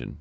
investigation.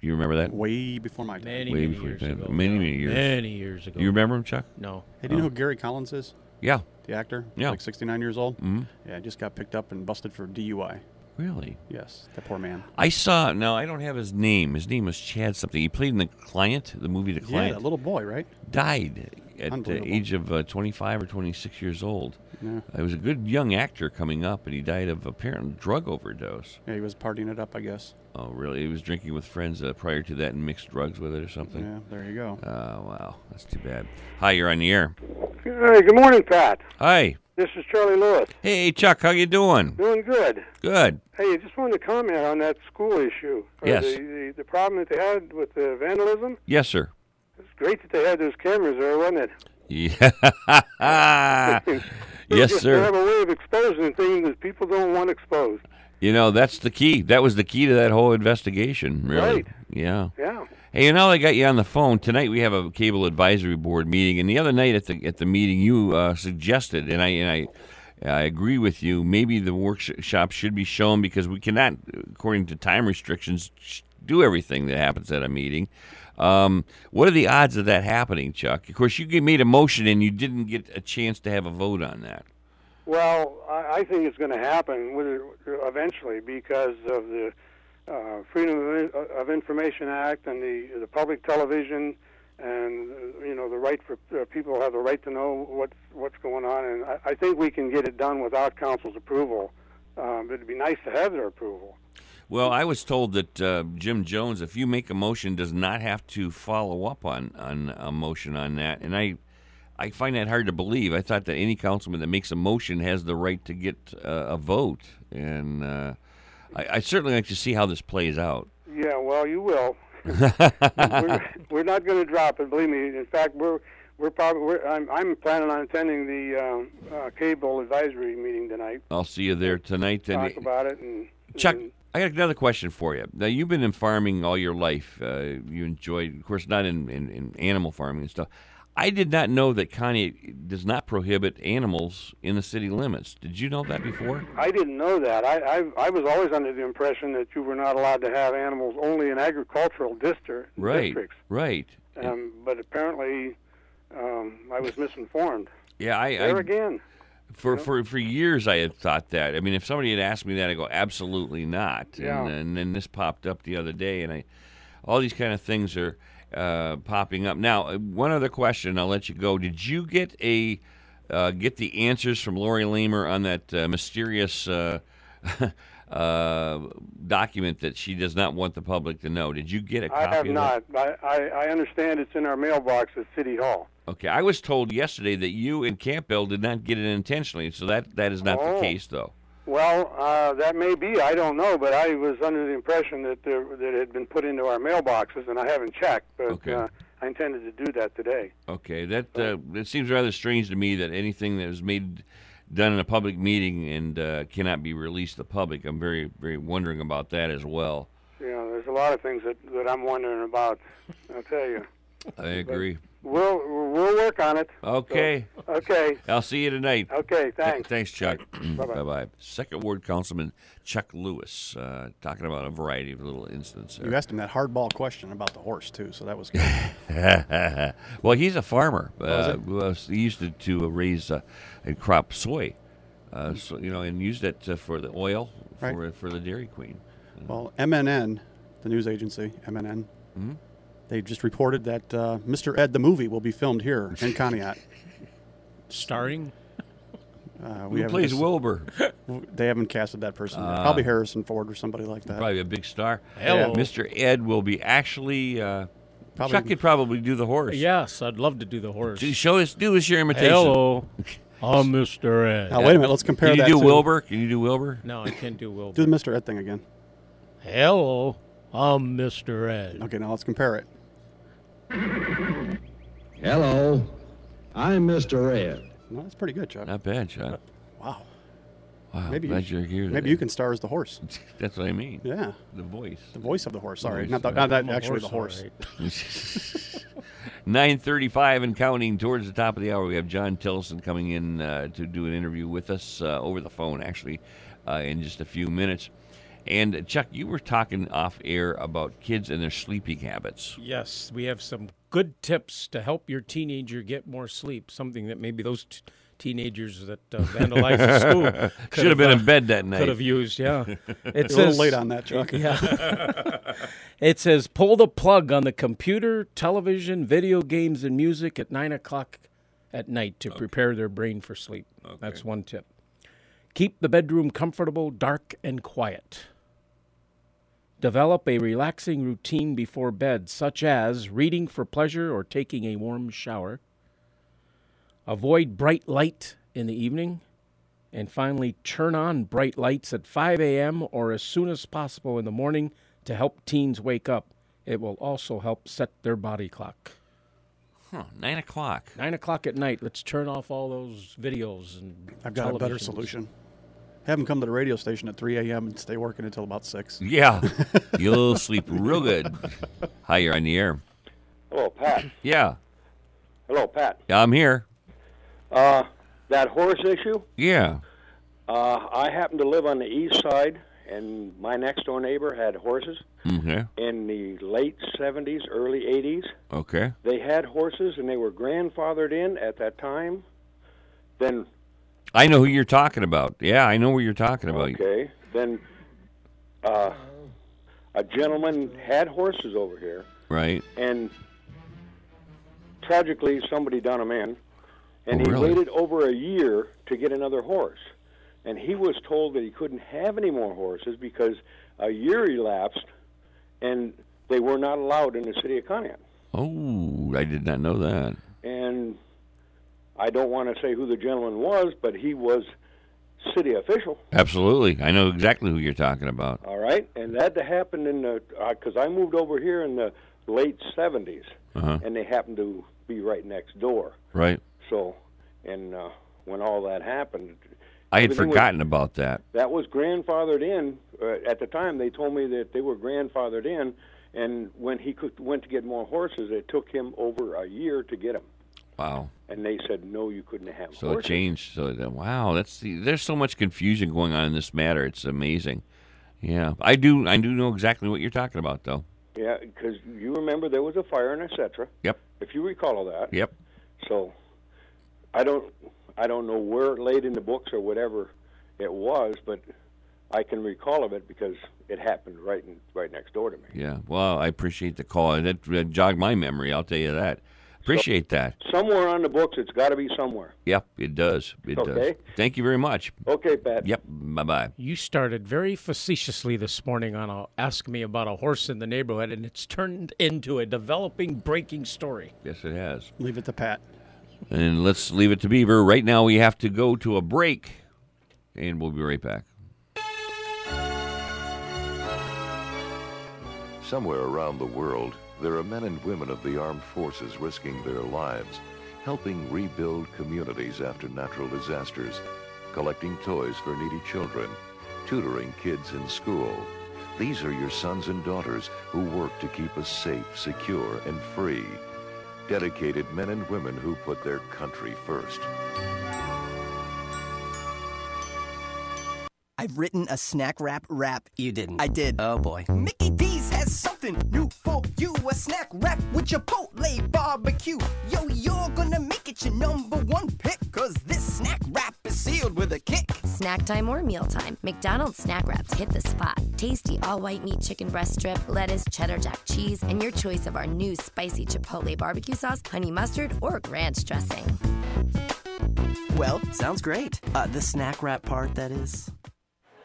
Do you remember that? Way before my time. Many, Way many before years your ago. Many, many years. Many years ago. You remember him, Chuck? No. Hey, do you know who Gary Collins is? Yeah. The actor? Yeah. Like 69 years old? hmm Yeah, just got picked up and busted for DUI. Really? Yes, that poor man. I saw. No, I don't have his name. His name was Chad something. He played in the Client, the movie The Client. Yeah, that little boy, right? died at the age of uh, 25 or 26 years old. Yeah. He was a good young actor coming up, and he died of apparent drug overdose. Yeah, he was partying it up, I guess. Oh, really? He was drinking with friends uh, prior to that and mixed drugs with it or something. Yeah, there you go. Oh, wow. That's too bad. Hi, you're on the air. Hey, good morning, Pat. Hi. This is Charlie Lewis. Hey, Chuck. How you doing? Doing good. Good. Hey, I just wanted to comment on that school issue. Yes. The, the, the problem that they had with the vandalism. Yes, sir. It's great that they had those cameras there, wasn't it? Yeah. yes, Just sir. They have a way of exposing things that people don't want exposed. You know, that's the key. That was the key to that whole investigation, really. Right. Yeah. Yeah. Hey, you know, I got you on the phone tonight. We have a cable advisory board meeting, and the other night at the at the meeting, you uh, suggested, and I and I, I agree with you. Maybe the workshop should be shown because we cannot, according to time restrictions, do everything that happens at a meeting. Um, what are the odds of that happening, Chuck? Of course, you made a motion and you didn't get a chance to have a vote on that. Well, I, think it's going to happen eventually because of the uh, Freedom of, Information Act and the the public television, and uh, you know the right for uh, people have the right to know what's what's going on. And I, I think we can get it done without council's approval. Um, it'd be nice to have their approval. Well, I was told that uh, Jim Jones, if you make a motion, does not have to follow up on, on a motion on that, and I, I find that hard to believe. I thought that any councilman that makes a motion has the right to get uh, a vote, and uh, I, I certainly like to see how this plays out. Yeah, well, you will. we're, we're not going to drop it. Believe me. In fact, we're we're probably we're, I'm I'm planning on attending the um, uh, cable advisory meeting tonight. I'll see you there tonight. And Talk about it and Chuck, and- I got another question for you. Now, you've been in farming all your life. Uh, you enjoyed, of course, not in, in, in animal farming and stuff. I did not know that Connie does not prohibit animals in the city limits. Did you know that before? I didn't know that. I, I I was always under the impression that you were not allowed to have animals only in agricultural district, Right, districts. right. Um, but apparently, um, I was misinformed. Yeah, I, There I again. For, for for years I had thought that. I mean, if somebody had asked me that, I go absolutely not. Yeah. And, and then this popped up the other day, and I, all these kind of things are uh, popping up. Now, uh, one other question, I'll let you go. Did you get a uh, get the answers from Lori Lamer on that uh, mysterious uh, uh, document that she does not want the public to know? Did you get a copy? I have not. I, I, I understand it's in our mailbox at City Hall. Okay, I was told yesterday that you and Campbell did not get it intentionally, so that that is not the Oh. case, though. Well, uh, that may be. I don't know, but I was under the impression that there, that it had been put into our mailboxes, and I haven't checked. But Okay. uh, I intended to do that today. Okay, that uh, it seems rather strange to me that anything that is made done in a public meeting and uh, cannot be released to the public. I'm very very wondering about that as well. Yeah, there's a lot of things that, that I'm wondering about. I'll tell you. I agree. We'll we'll work on it. Okay, Okay. I'll see you tonight. Okay. Thanks. Thanks, Chuck. Bye-bye. bye bye. Second Ward Councilman Chuck Lewis uh, talking about a variety of little incidents. You asked him that hardball question about the horse too, so that was good. well, he's a farmer. is Uh, he? well, he used to, to raise uh, and crop soy, uh, so, you know, and used it uh, for the oil for Right. for the Dairy Queen. well, MNN, the news agency, MNN, Mm-hmm. They just reported that uh, Mr. Ed the movie will be filmed here in Conneaut. Starring? Uh, Who haven't plays just- Wilbur? They haven't casted that person. yet. Ah. Probably Harrison Ford or somebody like that. Probably a big star. Hello. Mr. Ed will be actually. Uh, Probably- Chuck could probably do the horse. Yes, I'd love to do the horse. Do, show us. Do us your imitation. Hello, I'm Mr. Ed. Now wait a minute. Let's compare Can you that do to Wilbur? Can you do Wilbur? No, I can't do Wilbur. Do the Mr. Ed thing again. Hello, I'm Mr. Ed. Okay, now let's compare it. Hello, I'm Mr. Ed. No, that's pretty good, Chuck. Not bad, Chuck. Wow. Wow. Maybe glad you, you're here. maybe today. you can star as the horse. That's what I mean. Yeah, The voice. the voice of the horse. Sorry, Voice, not, the, uh, not that I'm actually the all horse. right. 935 and counting towards the top of the hour. We have John Tillison coming in uh, to do an interview with us uh, over the phone, actually, uh, in just a few minutes. And Chuck, you were talking off air about kids and their sleeping habits. Yes, we have some good tips to help your teenager get more sleep. Something that maybe those t- teenagers that uh, vandalized the school could Should have been uh, in bed that night. Could have used, yeah. It You're a little late on that, Chuck. Yeah. it says pull the plug on the computer, television, video games, and music at nine o'clock at night to prepare their brain for sleep. That's one tip. Keep the bedroom comfortable, dark, and quiet. Develop a relaxing routine before bed, such as reading for pleasure or taking a warm shower. Avoid bright light in the evening. And finally, turn on bright lights at 5 a.m. or as soon as possible in the morning to help teens wake up. It will also help set their body clock. Huh, nine o'clock. 9 o'clock at night, let's turn off all those videos and I've got a better televisions. solution. Have them come to the radio station at 3 a.m. and stay working until about 6. Yeah, you'll sleep real good. Hi, you're on the air. Hello, Pat. Yeah, Hello, Pat. I'm here. Uh, that horse issue. Yeah. Uh, I happen to live on the east side, and my next door neighbor had horses Okay. in the late '70s, early '80s. Okay. They had horses, and they were grandfathered in at that time. Then, I know who you're talking about. Yeah, I know what you're talking about. okay, then uh, a gentleman had horses over here, Right. and tragically somebody done him in and Oh, he really? waited over a year to get another horse and he was told that he couldn't have any more horses because a year elapsed and they were not allowed in the city of Conneaut Oh, I did not know that. and I don't want to say who the gentleman was but he was city official Absolutely. I know exactly who you're talking about. all right and that happened in the because I moved over here in the late 70s Uh-huh. and they happened to be right next door Right. So, and uh, when all that happened, I had Everything was- forgotten about that. that was grandfathered in. Uh, at the time, they told me that they were grandfathered in, and when he could, went to get more horses, it took him over a year to get them. Wow. And they said, no, you couldn't have So horses. it changed. So that, wow, that's the, there's so much confusion going on in this matter. It's amazing. Yeah, I do. I do know exactly what you're talking about, though. Yeah, because you remember there was a fire and etc. Yep. If you recall all that. Yep. So, I don't, I don't know where it laid in the books or whatever it was, but I can recall of it because it happened right in, right next door to me. Yeah. Well, I appreciate the call. That, that jogged my memory. I'll tell you that. Appreciate that. Somewhere on the books, it's got to be somewhere. Yep, it does. It does. Okay. Thank you very much. Okay, Pat. Yep. Bye bye. You started very facetiously this morning on a ask me about a horse in the neighborhood, and it's turned into a developing breaking story. Yes, it has. Leave it to Pat. And let's leave it to Beaver. Right now, we have to go to a break, and we'll be right back. Somewhere around the world, there are men and women of the armed forces risking their lives, helping rebuild communities after natural disasters, collecting toys for needy children, tutoring kids in school. These are your sons and daughters who work to keep us safe, secure, and free. Dedicated men and women who put their country first. I've written a snack wrap rap. You didn't. I did. Oh boy. Mickey D's has something new for you. A snack wrap with Chipotle barbecue. Yo, you're gonna make it your number one pick. Cause this snack wrap is sealed with a kick. Snack time or mealtime, McDonald's snack wraps hit the spot. Tasty all white meat chicken breast strip, lettuce, cheddar jack cheese, and your choice of our new spicy chipotle barbecue sauce, honey mustard, or ranch dressing. Well, sounds great. Uh, the snack wrap part, that is.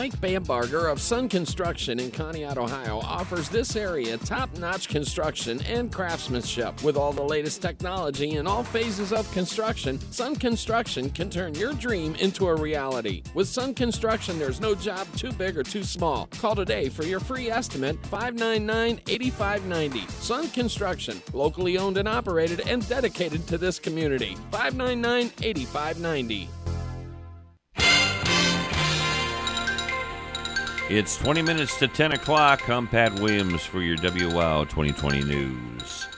Mike Bambarger of Sun Construction in Conneaut, Ohio, offers this area top notch construction and craftsmanship. With all the latest technology in all phases of construction, Sun Construction can turn your dream into a reality. With Sun Construction, there's no job too big or too small. Call today for your free estimate 599 8590. Sun Construction, locally owned and operated and dedicated to this community. 599 8590. It's 20 minutes to 10 o'clock. I'm Pat Williams for your WOW 2020 news.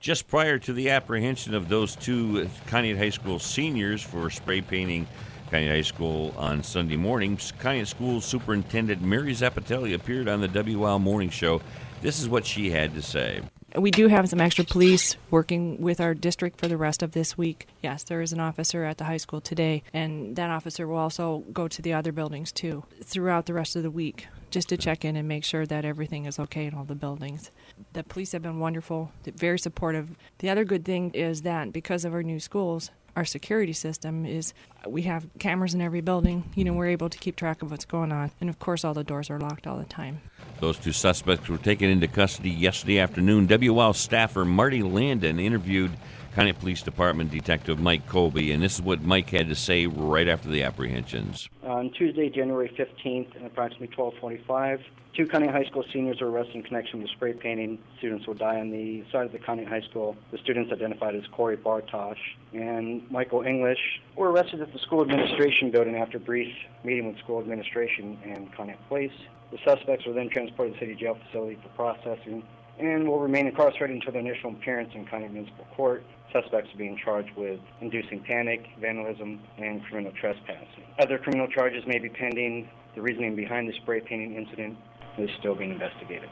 Just prior to the apprehension of those two Conneaut High School seniors for spray painting Conneaut High School on Sunday morning, Conneaut School Superintendent Mary Zapatelli appeared on the WOW Morning Show. This is what she had to say. We do have some extra police working with our district for the rest of this week. Yes, there is an officer at the high school today, and that officer will also go to the other buildings too throughout the rest of the week just to check in and make sure that everything is okay in all the buildings. The police have been wonderful, very supportive. The other good thing is that because of our new schools, our security system is we have cameras in every building. You know, we're able to keep track of what's going on. And of course, all the doors are locked all the time. Those two suspects were taken into custody yesterday afternoon. WL staffer Marty Landon interviewed Conneaut Police Department Detective Mike Colby, and this is what Mike had to say right after the apprehensions. On Tuesday, January 15th, at approximately 12:45, two Conneaut High School seniors were arrested in connection with spray painting. Students will die on the side of the Conneaut High School. The students, identified as Corey Bartosh and Michael English, were arrested at the school administration building after a brief meeting with school administration and Conneaut Police. The suspects were then transported to the city jail facility for processing and will remain incarcerated until their initial appearance in Conneaut Municipal Court. Suspects are being charged with inducing panic, vandalism, and criminal trespassing. Other criminal charges may be pending. The reasoning behind the spray painting incident is still being investigated.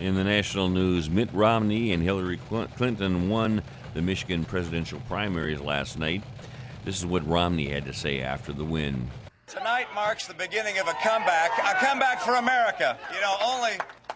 In the national news, Mitt Romney and Hillary Clinton won the Michigan presidential primaries last night. This is what Romney had to say after the win. Tonight marks the beginning of a comeback, a comeback for America. You know, only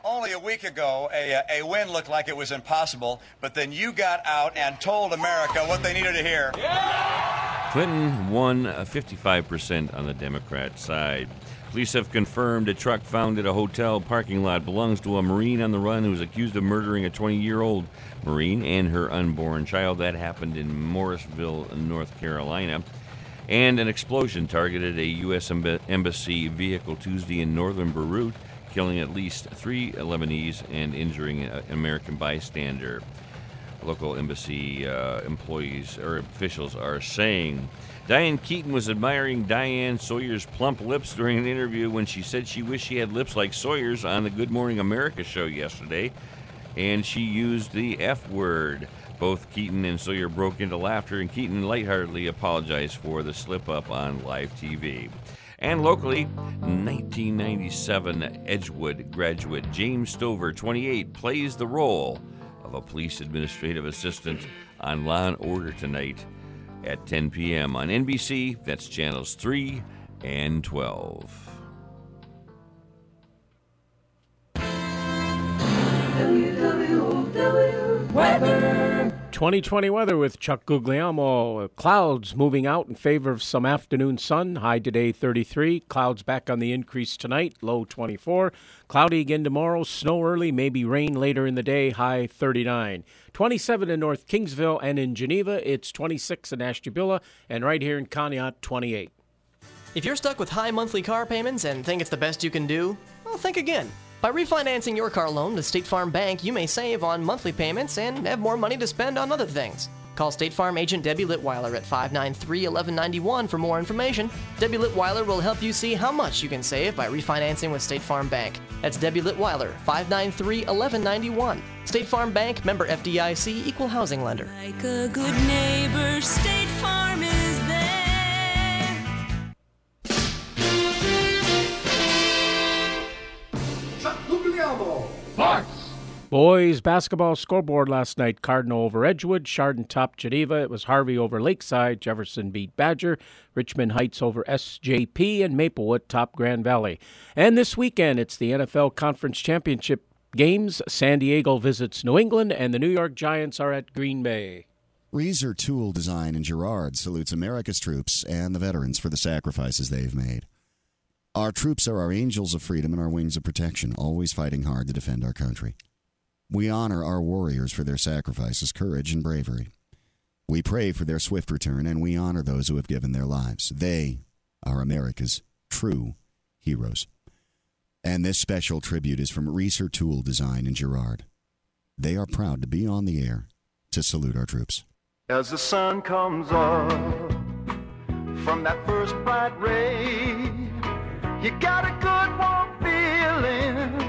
only a week ago, a, uh, a win looked like it was impossible, but then you got out and told America what they needed to hear. Yeah! Clinton won uh, 55% on the Democrat side. Police have confirmed a truck found at a hotel parking lot belongs to a Marine on the run who is accused of murdering a 20 year old Marine and her unborn child. That happened in Morrisville, North Carolina. And an explosion targeted a U.S. Embassy vehicle Tuesday in northern Beirut, killing at least three Lebanese and injuring an American bystander. Local embassy uh, employees or officials are saying. Diane Keaton was admiring Diane Sawyer's plump lips during an interview when she said she wished she had lips like Sawyer's on the Good Morning America show yesterday, and she used the F word. Both Keaton and Sawyer broke into laughter, and Keaton lightheartedly apologized for the slip up on live TV. And locally, 1997 Edgewood graduate James Stover, 28, plays the role of a police administrative assistant on Law and Order tonight at 10 p.m. on NBC. That's channels 3 and 12. Weather. 2020 weather with Chuck Guglielmo. Clouds moving out in favor of some afternoon sun. High today 33. Clouds back on the increase tonight. Low 24. Cloudy again tomorrow. Snow early, maybe rain later in the day. High 39. 27 in North Kingsville and in Geneva. It's 26 in Ashtabula. And right here in Conneaut, 28. If you're stuck with high monthly car payments and think it's the best you can do, well, think again. By refinancing your car loan to State Farm Bank, you may save on monthly payments and have more money to spend on other things. Call State Farm agent Debbie Litweiler at 593 1191 for more information. Debbie Litweiler will help you see how much you can save by refinancing with State Farm Bank. That's Debbie Litweiler, 593 1191. State Farm Bank, member FDIC, equal housing lender. Like Boys basketball scoreboard last night: Cardinal over Edgewood, Chardon top Geneva. It was Harvey over Lakeside. Jefferson beat Badger. Richmond Heights over SJP, and Maplewood top Grand Valley. And this weekend, it's the NFL Conference Championship games. San Diego visits New England, and the New York Giants are at Green Bay. Reeser Tool Design in Girard salutes America's troops and the veterans for the sacrifices they've made. Our troops are our angels of freedom and our wings of protection, always fighting hard to defend our country. We honor our warriors for their sacrifices, courage, and bravery. We pray for their swift return, and we honor those who have given their lives. They are America's true heroes. And this special tribute is from Reeser Tool Design in Girard. They are proud to be on the air to salute our troops. As the sun comes up from that first bright ray, you got a good warm feeling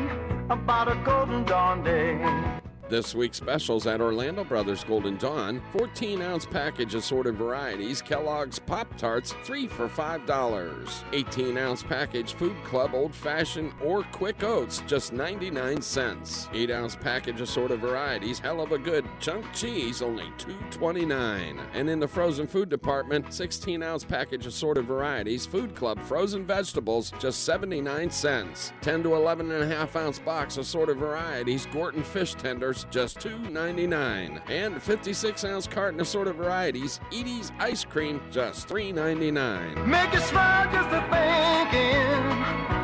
about a golden dawn day. This week's specials at Orlando Brothers Golden Dawn 14 ounce package assorted varieties, Kellogg's Pop Tarts, 3 for $5. 18 ounce package Food Club Old Fashioned or Quick Oats, just 99 cents. 8 ounce package assorted varieties, Heluva Good Chunk Cheese, only $2.29. And in the frozen food department, 16 ounce package assorted varieties, Food Club Frozen Vegetables, just 79 cents. 10 to 11 and a half ounce box assorted varieties, Gorton Fish Tenders, just $2.99. And 56 ounce carton of assorted varieties, Edy's Ice Cream, just $3.99. Make you smile just a thinking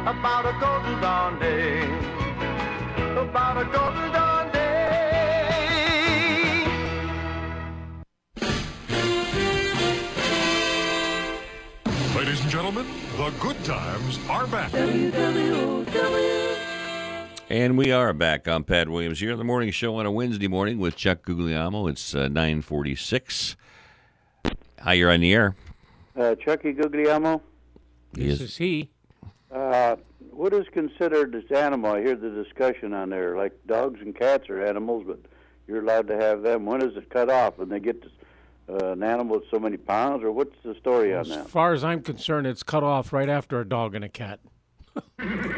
about a golden dawn day. About a golden dawn day. Ladies and gentlemen, the good times are back. And we are back. I'm Pat Williams here on the morning show on a Wednesday morning with Chuck Guglielmo. It's uh, 946. Hi, you're on the air. Uh, Chucky Guglielmo. Yes. is he. Uh, what is considered as animal? I hear the discussion on there. Like dogs and cats are animals, but you're allowed to have them. When is it cut off? When they get to, uh, an animal with so many pounds, or what's the story on that? As far as I'm concerned, it's cut off right after a dog and a cat.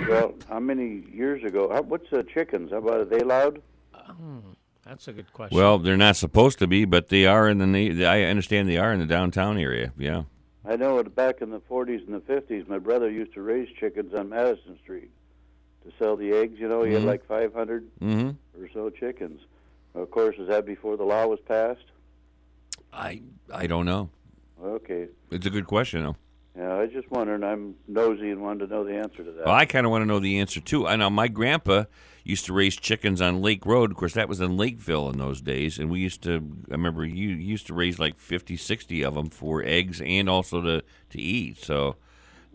Well, how many years ago? How, what's the chickens? How about are they allowed? Hmm, that's a good question. Well, they're not supposed to be, but they are in the. I understand they are in the downtown area. Yeah. I know it back in the 40s and the 50s, my brother used to raise chickens on Madison Street to sell the eggs. You know, he Mhm. had like 500 mm-hmm. or so chickens. Of course, is that before the law was passed? I I don't know. Okay. It's a good question, though. Yeah, I was just wondering. I'm nosy and wanted to know the answer to that. Well, I kind of want to know the answer too. I know my grandpa used to raise chickens on Lake Road. Of course, that was in Lakeville in those days, and we used to. I remember you used to raise like 50, 60 of them for eggs and also to to eat. So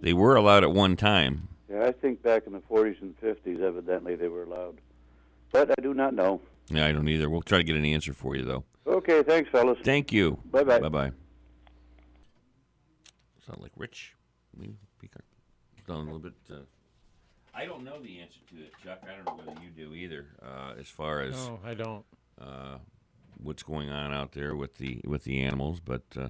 they were allowed at one time. Yeah, I think back in the 40s and 50s, evidently they were allowed. But I do not know. Yeah, I don't either. We'll try to get an answer for you though. Okay, thanks, fellas. Thank you. Bye-bye. Bye bye. Sound like Rich? We peek our- Done a little bit. Uh, I don't know the answer to it, Chuck. I don't know whether you do either. Uh, as far as No, I don't. Uh, what's going on out there with the with the animals, but uh,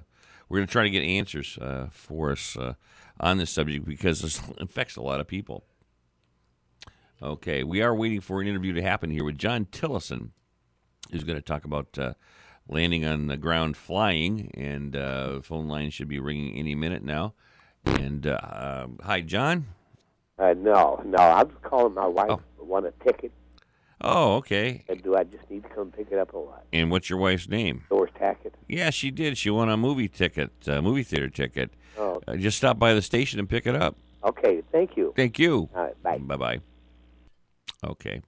we're going to try to get answers uh, for us uh, on this subject because this affects a lot of people. Okay, we are waiting for an interview to happen here with John Tillison, who's going to talk about uh, landing on the ground flying, and uh, phone line should be ringing any minute now. And uh, uh, hi, John. Uh, no, no. I was calling my wife to want a ticket. Oh, okay. And do I just need to come pick it up or what? And what's your wife's name? Doris Tackett. Yeah, she did. She won a movie ticket, a movie theater ticket. Oh. Uh, just stop by the station and pick it up. Okay, thank you. Thank you. All right, bye. Bye bye. Okay.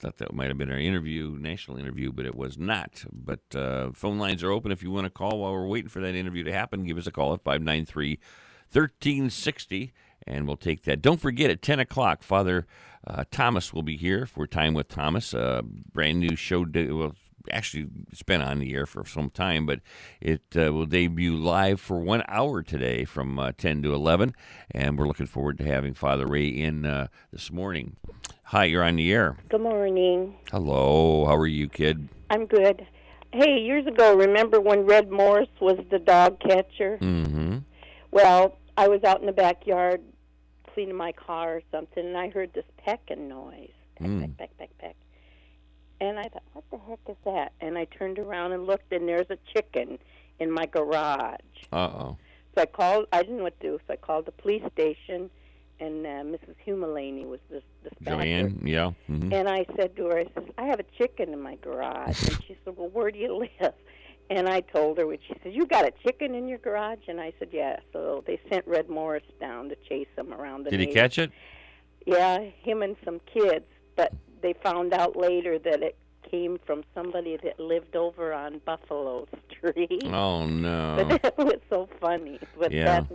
Thought that might have been our interview, national interview, but it was not. But uh, phone lines are open if you want to call while we're waiting for that interview to happen. Give us a call at 593 1360, and we'll take that. Don't forget, at 10 o'clock, Father uh, Thomas will be here for Time with Thomas, a brand new show. De- well, actually, it's been on the air for some time, but it uh, will debut live for one hour today from uh, 10 to 11, and we're looking forward to having Father Ray in uh, this morning. Hi, you're on the air. Good morning. Hello, how are you, kid? I'm good. Hey, years ago, remember when Red Morris was the dog catcher? Mm-hmm. Well, I was out in the backyard cleaning my car or something, and I heard this pecking noise. Peck, Mm. peck, peck, peck, peck. And I thought, what the heck is that? And I turned around and looked, and there's a chicken in my garage. Uh-oh. So I called. I didn't know what to do, so I called the police station, and uh, Mrs. Humalani was the dispatcher. Joanne, yeah. hmm And I said to her, I says, I have a chicken in my garage. And she said, Well, where do you live? And I told her, and she said, "You got a chicken in your garage?" And I said, "Yeah." So they sent Red Morris down to chase him around the. Did he catch it? Yeah, him and some kids. But they found out later that it came from somebody that lived over on Buffalo Street. Oh no! But it was so funny. But Yeah. that,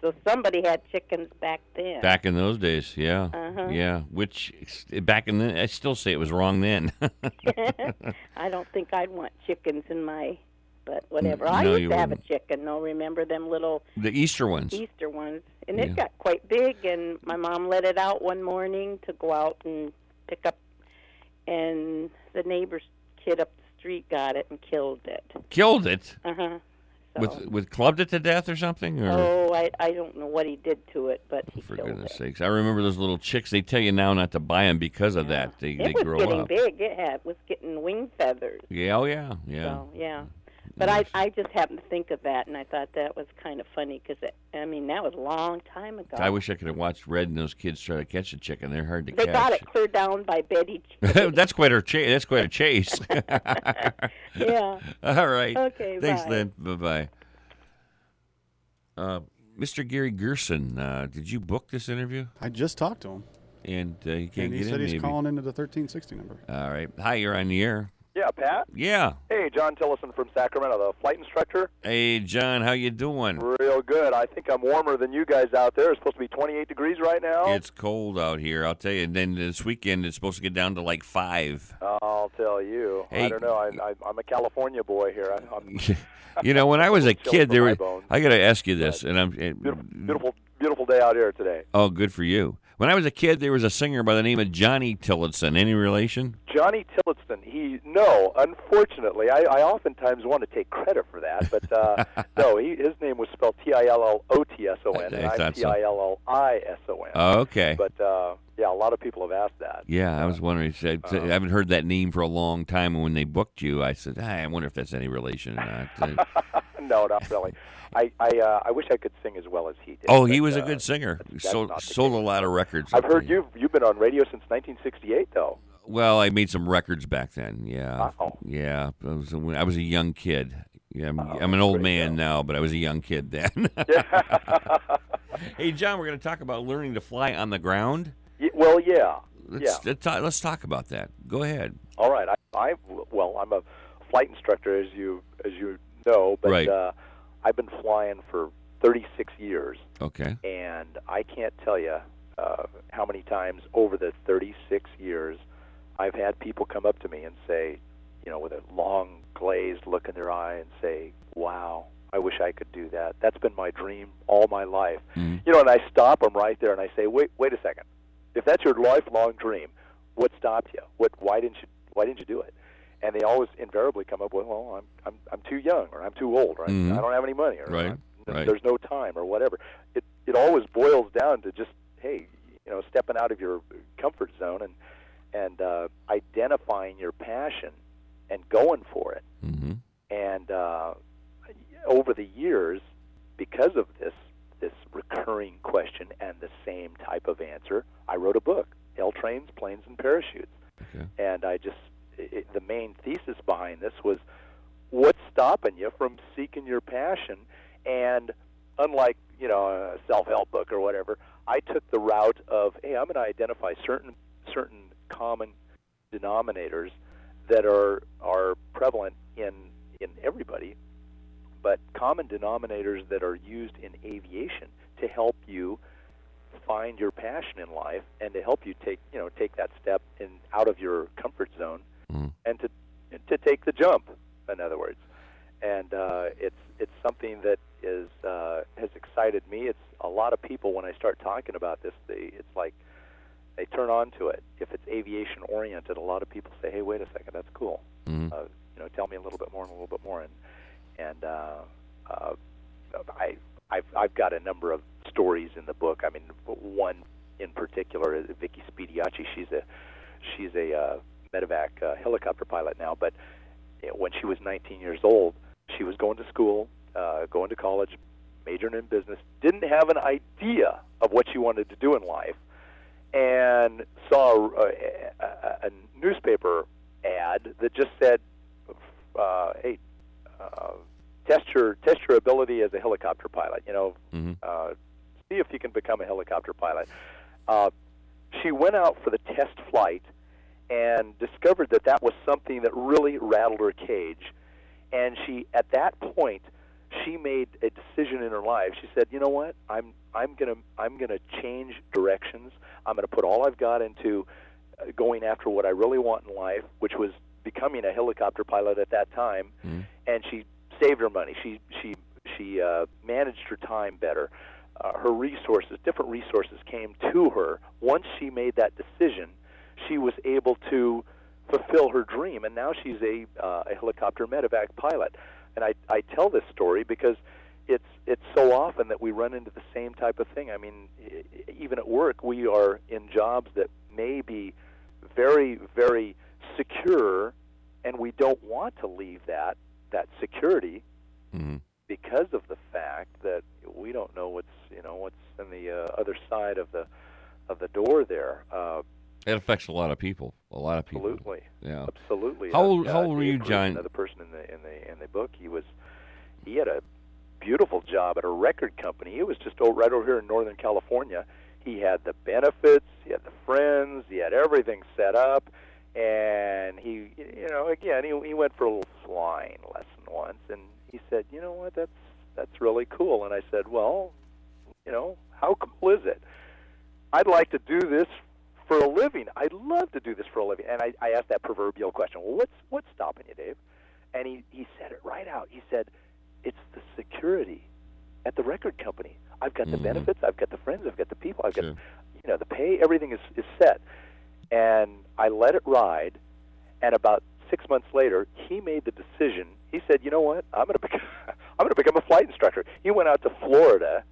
so somebody had chickens back then. Back in those days, yeah, Uh-huh. yeah. Which back in the, I still say it was wrong then. I don't think I'd want chickens in my, but whatever. N- I no, used to have a wouldn't. chicken. No, remember them little the Easter ones. Easter ones, and Yeah. it got quite big. And my mom let it out one morning to go out and pick up, and the neighbor's kid up the street got it and killed it. Killed it Uh huh. With with clubbed it to death or something. Or Oh, I I don't know what he did to it, but he for killed goodness it. sakes, I remember those little chicks. They tell you now not to buy them because of that. They they It was grow getting up. big. It had was getting wing feathers. Yeah, oh yeah, yeah. So yeah, but I I just happened to think of that, and I thought that was kind of funny because I mean that was a long time ago. I wish I could have watched Red and those kids try to catch a chicken. They're hard to they catch. They got it cleared down by Betty. that's quite a chase. That's quite a chase. Yeah. All right. Okay, Thanks, bye. Lynn. Bye bye. Uh, Mr. Gary Gerson, uh, did you book this interview? I just talked to him. And uh, he can't and he get said in. he's maybe. calling into the 1360 number. All right. Hi, you're on the air. Yeah, Pat. Yeah. Hey, John Tillison from Sacramento, the flight instructor. Hey, John, how you doing? Real good. I think I'm warmer than you guys out there. It's supposed to be 28 degrees right now. It's cold out here. I'll tell you. And then this weekend it's supposed to get down to like five. I'll tell you. I don't know. I, I, I'm a California boy here. I, I'm you know, when I was a kid, there were. I got to ask you this, and I'm. it- beautiful, beautiful day out here today. Oh, good for you. When I was a kid, there was a singer by the name of Johnny Tillotson. Any relation? Johnny Tillotson. He no, unfortunately, I, I oftentimes want to take credit for that, but uh, no, he, his name was spelled T I L L O T S O N, and I'm T. I L L I S O N. Oh, okay. But uh, yeah, a lot of people have asked that. Yeah, I was wondering. I, Uh-huh. I haven't heard that name for a long time. And when they booked you, I said, "Hey, I wonder if that's any relation or not." No, not really. I I, uh, I wish I could sing as well as he did. oh, he but, was a uh, good singer. that's sold sold a lot of records. I've heard you've you've been on radio since 1968, though. Well, I made some records back then. Yeah, Wow. yeah. I was, I was a young kid. Yeah, I'm, I'm an old man now, but I was a young kid then. hey, John, we're going to talk about learning to fly on the ground. Y- well, yeah, Let's, yeah. let's talk about that. Go ahead. All right. I, I well, I'm a flight instructor, as you as you know, but Right. uh, I've been flying for 36 years, Okay. and I can't tell you uh, how many times over the 36 years I've had people come up to me and say, you know, with a long glazed look in their eye, and say, "Wow." I wish I could do that. That's been my dream all my life. Mhm. You know, and I stop them right there and I say, "Wait, wait a second. If that's your lifelong dream, what stopped you? What? Why didn't you? Why didn't you do it?" And they always invariably come up with, "Well, I'm I'm I'm too young, or I'm too old, or I- Mhm. I don't have any money, or Right, right. there's no time, or whatever." It it always boils down to just, hey, you know, stepping out of your comfort zone and and uh, identifying your passion and going for it. Mm-hmm. And uh, over the years, because of this this recurring question and the same type of answer, I wrote a book, L Trains, Planes, and Parachutes. Okay. And I just it, the main thesis behind this was what's stopping you from seeking your passion? And unlike you know a self-help book or whatever i took the route of hey i'm going to identify certain certain common denominators that are are prevalent in in everybody but common denominators that are used in aviation to help you find your passion in life and to help you take you know take that step in out of your comfort zone Mm. and to to take the jump in other words and uh, it's it's something that is uh, has excited me it's a lot of people when I start talking about this they it's like they turn on to it if it's aviation oriented a lot of people say hey wait a second that's cool Mhm. uh, you know tell me a little bit more and a little bit more and and uh, uh, I I've I've got a number of stories in the book. I mean, one in particular is Vicky Spediacci. She's a she's a uh, medevac uh, helicopter pilot now, but when she was 19 years old, she was going to school, uh, going to college, majoring in business. Didn't have an idea of what she wanted to do in life, and saw a, a, a newspaper ad that just said, uh, "Hey, uh, test your test your ability as a helicopter pilot. You know, Mm-hmm. uh, see if you can become a helicopter pilot. Uh, she went out for the test flight and discovered that that was something that really rattled her cage. And she, at that point, she made a decision in her life. She said, "You know what? I'm I'm gonna I'm gonna change directions. I'm gonna put all I've got into uh, going after what I really want in life, which was becoming a helicopter pilot at that time." And she saved her money. She she she uh, managed her time better. Uh, her resources, different resources, came to her once she made that decision. She was able to fulfill her dream, and now she's a uh, a helicopter medevac pilot. And I I tell this story because it's it's so often that we run into the same type of thing. I mean, even at work, we are in jobs that may be very very secure, and we don't want to leave that that security Mm-hmm. because of the fact that we don't know what's you know what's in the uh, other side of the of the door there. Uh, It affects a lot of people. A lot of people. Absolutely. Yeah. Absolutely. How Uh, old, how uh, old were you, John? Another person in the in the in the book. He was he had a beautiful job at a record company. It was just over, right over here in Northern California. He had the benefits, he had the friends, he had everything set up, and he, you know, again, he he went for a little flying lesson once, and he said, you know what, that's that's really cool. And I said, well, you know, how cool is it? I'd like to do this for a living. I'd love to do this for a living. And I, I asked that proverbial question. Well, what's what's stopping you, Dave? And he he said it right out. He said, "It's the security at the record company. I've got the mm-hmm. benefits. I've got the friends. I've got the people. I've got you know the pay. Everything is is set." And I let it ride. And about six months later, he made the decision. He said, "You know what? I'm going to become I'm going to become a flight instructor." He went out to Florida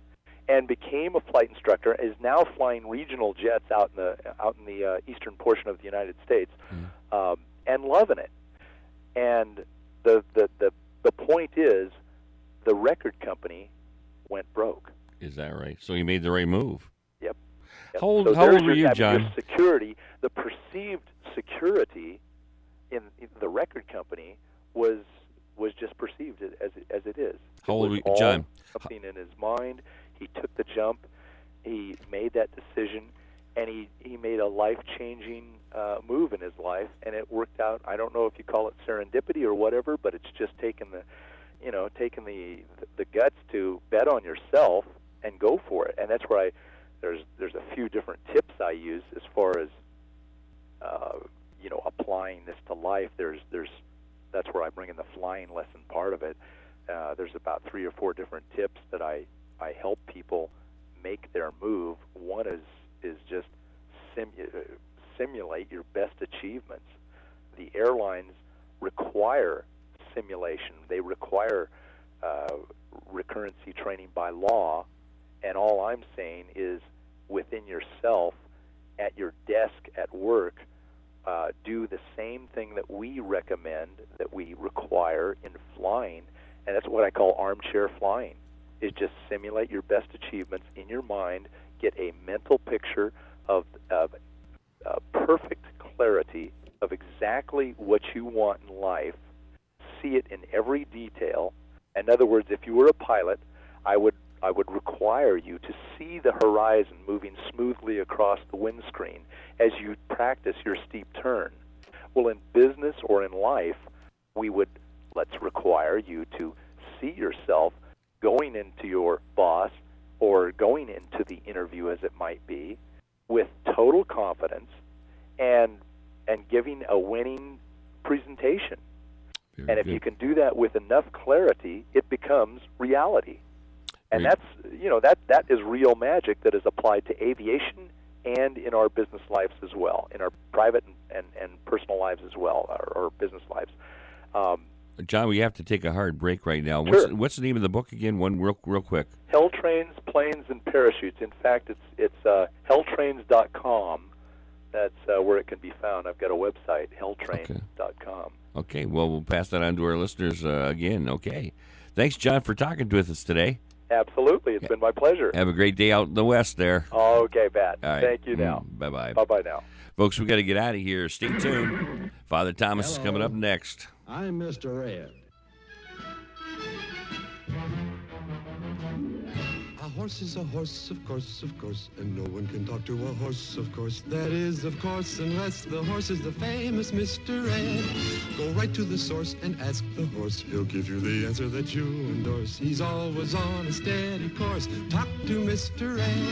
and became a flight instructor. Is now flying regional jets out in the out in the uh, eastern portion of the United States, um, and loving it. And the, the the the point is, the record company went broke. Is that right? So you made the right move. Yep. Yep. How old- So how old were you, I mean, your John? security, the perceived security in, in the record company was was just perceived as it, as it is. How old were you, John? Something in his mind. He took the jump. He made that decision, and he he made a life changing uh, move in his life, and it worked out. I don't know if you call it serendipity or whatever, but it's just taken the you know taken the the guts to bet on yourself and go for it. And that's where I there's there's a few different tips I use as far as uh, you know applying this to life. There's there's that's where I bring in the flying lesson part of it. Uh, there's about three or four different tips that I I help people make their move. One is is just simu- uh, simulate your best achievements. The airlines require simulation. They require uh, recurrency training by law, and all I'm saying is within yourself, at your desk at work, uh, do the same thing that we recommend, that we require in flying, and that's what I call armchair flying. Is just simulate your best achievements in your mind, get a mental picture of of uh, perfect clarity of exactly what you want in life, see it in every detail. In other words, if you were a pilot, I would I would require you to see the horizon moving smoothly across the windscreen as you practice your steep turn. Well, in business or in life, we would let's require you to see yourself going into your boss or going into the interview as it might be with total confidence and and giving a winning presentation. and if you can do that with enough clarity, it becomes reality. And Very- that's you know that that is real magic that is applied to aviation and in our business lives as well, in our private and, and, and personal lives as well, or, or business lives. Um, John, we have to take a hard break right now. What's, Sure. what's the name of the book again? One real real quick. Hell trains, planes, and parachutes. In fact, it's it's uh, helltrains.com. That's uh, where it can be found. I've got a website, helltrains.com. Okay, okay. well we'll pass that on to our listeners uh, again. Okay, thanks, John, for talking with us today. Absolutely, it's been my pleasure. Have a great day out in the west there. Okay, Pat. All right. Thank you. Now, bye bye. bye bye now. Folks, we got to get out of here. Stay tuned. Father Thomas is coming up next. I'm Mr. Ed. A horse is a horse, of course, of course, and no one can talk to a horse, of course. That is, of course, unless the horse is the famous Mr. Ed. Go right to the source and ask the horse. He'll give you the answer that you endorse. He's always on a steady course. Talk to Mr. Ed.